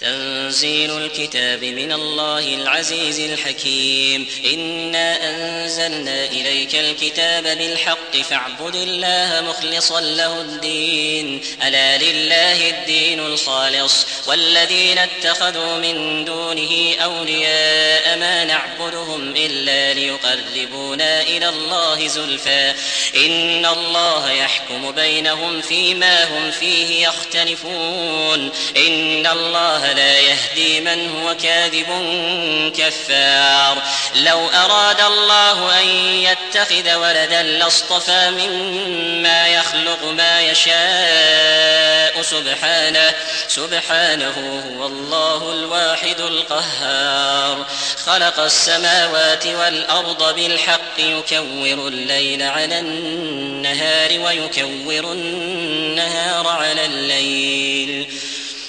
تنزيل الكتاب من الله العزيز الحكيم. إنا أنزلنا إليك الكتاب بالحق فاعبد الله مخلصا له الدين. ألا لله الدين الخالص. والذين اتخذوا من دونه أولياء ما نعبدهم إلا ليقربونا إلى الله زلفى. إن الله يحكم بينهم فيما هم فيه يختلفون. إن لا يهدي من هو كاذب كفار. لو أراد الله أن يتخذ ولدا لاصطفى مما يخلق ما يشاء. سبحانه سبحانه هو الله الواحد القهار. خلق السماوات والأرض بالحق يكور الليل على النهار ويكور النهار على الليل.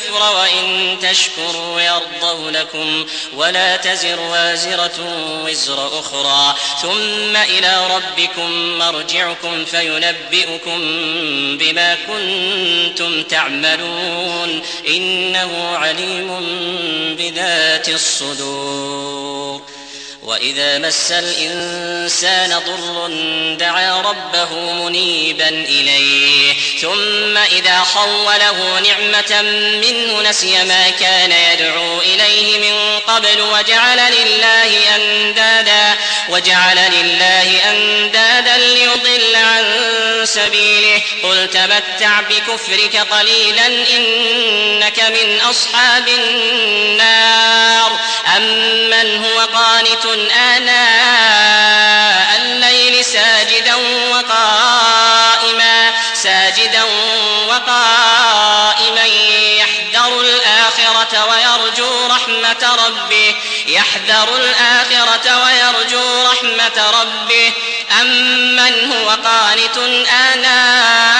الكفر وإن تشكروا يرضوا لكم ولا تزر وازرة وزر أخرى. ثم إلى ربكم مرجعكم فينبئكم بما كنتم تعملون. إنه عليم بذات الصدور. وإذا مس الإنسان ضر دعا ربه منيبا إليه ثم إذا خوله نعمة منه نسي ما كان يدعو إليه من قبل وجعل لله أندادا وجعل لله أندادا ليضل عن سبيله. قل تمتع بكفرك قليلا إنك من أصحاب النار. أمن هو قانت آناء الليل ساجدا وقائما ساجدا وقائما يحذر الآخرة ويرجو رحمة ربه يحذر الآخرة ويرجو رحمة ربه. أمن هو قانت آناء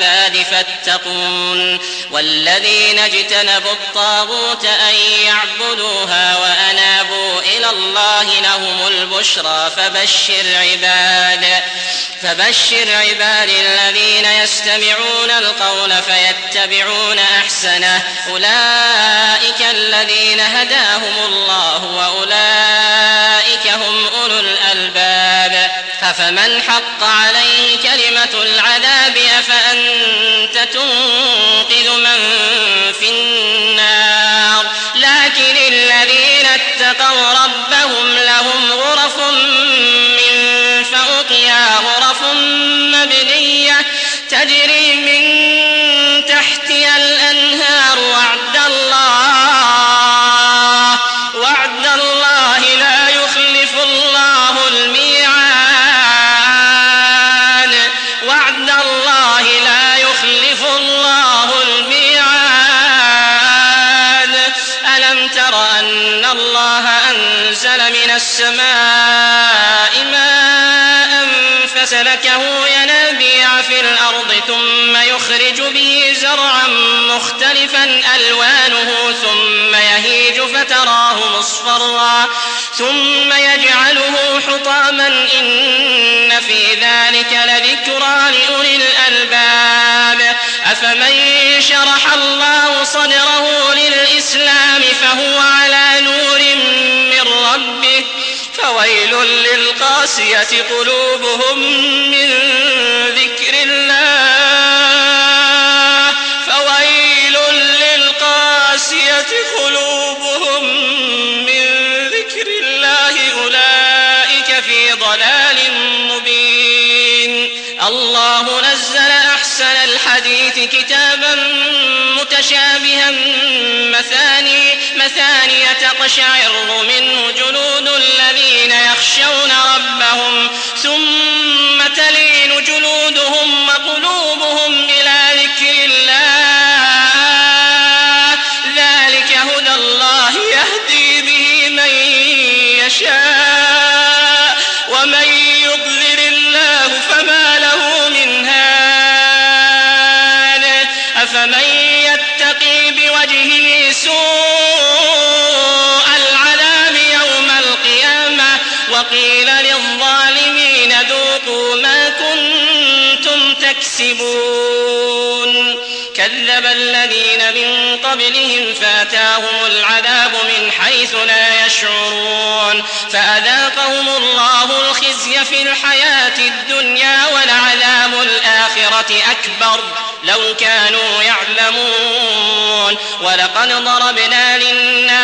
فاتقون والذين اجتنبوا الطاغوت أن يعبدوها وأنابوا إلى الله لهم البشرى فبشر عباد فبشر عباد الذين يستمعون القول فيتبعون أحسنه أولئك الذين هداهم الله وأولئك هم أولو الألباب أفمن حق عليه كلمة العذاب أفأنت ماء فسلكه ينابيع في الأرض ثم يخرج به زرعا مختلفا ألوانه ثم يهيج فتراه مصفرا ثم يجعله حطاما إن في ذلك لذكرى لأولي الألباب أفمن شرح الله للقاسية قلوبهم من ذكر الله فويل للقاسية قلوبهم من ذكر الله أولئك في ضلال مبين الله نزل أحسن الحديث كتابا متشابها مثاني مثاني تقشعر منه جلود الذين يخشون وقيل للظالمين ذوقوا ما كنتم تكسبون. كذب الذين من قبلهم فأتاهم العذاب من حيث لا يشعرون. فأذاقهم الله الخزي في الحياة الدنيا ولعذاب الآخرة أكبر. لو كانوا يعلمون. ولقد ضربنا للناس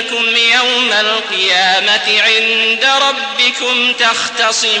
إنكم يوم القيامة عند ربكم تختصمون.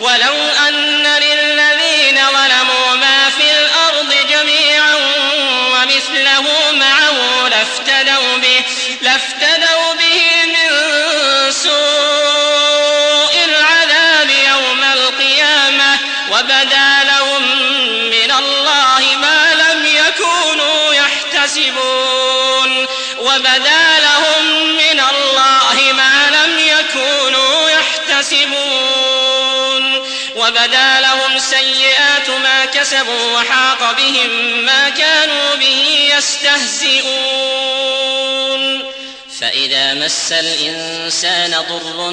ولو أن كسبوا وحاق بهم ما كانوا به يستهزئون. مس الإنسان ضر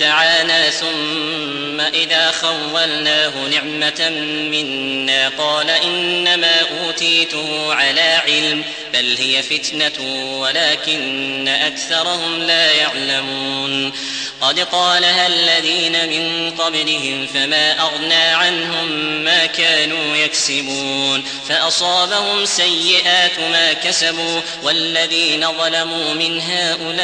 دعانا ثم إذا خولناه نعمة منا قال إنما أوتيته على علم بل هي فتنة ولكن أكثرهم لا يعلمون قد قالها الذين من قبلهم فما أغنى عنهم ما كانوا يكسبون فأصابهم سيئات ما كسبوا والذين ظلموا من هؤلاء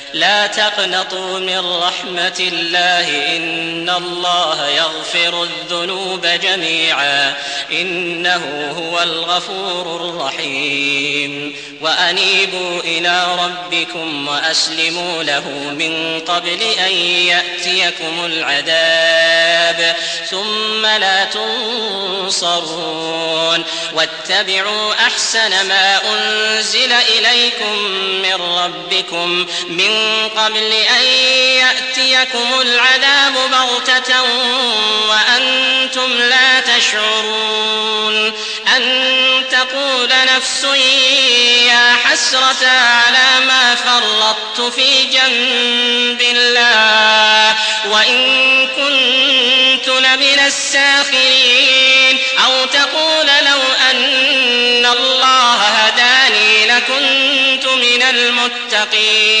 لا تقنطوا من رحمة الله. إن الله يغفر الذنوب جميعا. إنه هو الغفور الرحيم. وأنيبوا إلى ربكم وأسلموا له من قبل أن يأتيكم العذاب. ثم لا تنصرون. واتبعوا أحسن ما أنزل إليكم من ربكم. من قبل أن يأتيكم العذاب بغتة وأنتم لا تشعرون أن تقول نفس يا حسرة على ما فرطت في جنب الله وإن كنت لمن الساخرين أو تقول لو أن الله هداني لكنت من المتقين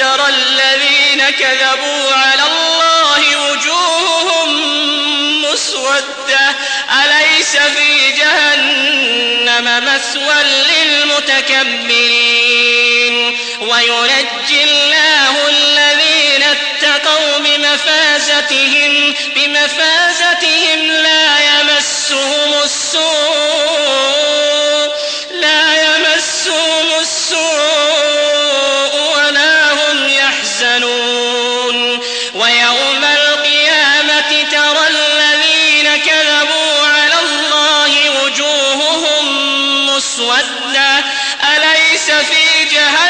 ترى الذين كذبوا على الله وجوههم مسودة. أليس في جهنم مثوى للمتكبرين؟ وينجي الله الذين اتقوا بمفازتهم بمفازتهم لا يمسهم السوء. مسودة أليس في جهنم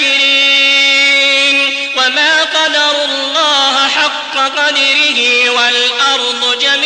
الشاكرين وما قدروا الله حق قدره والأرض جميعا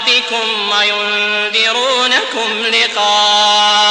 وينذرونكم لقاء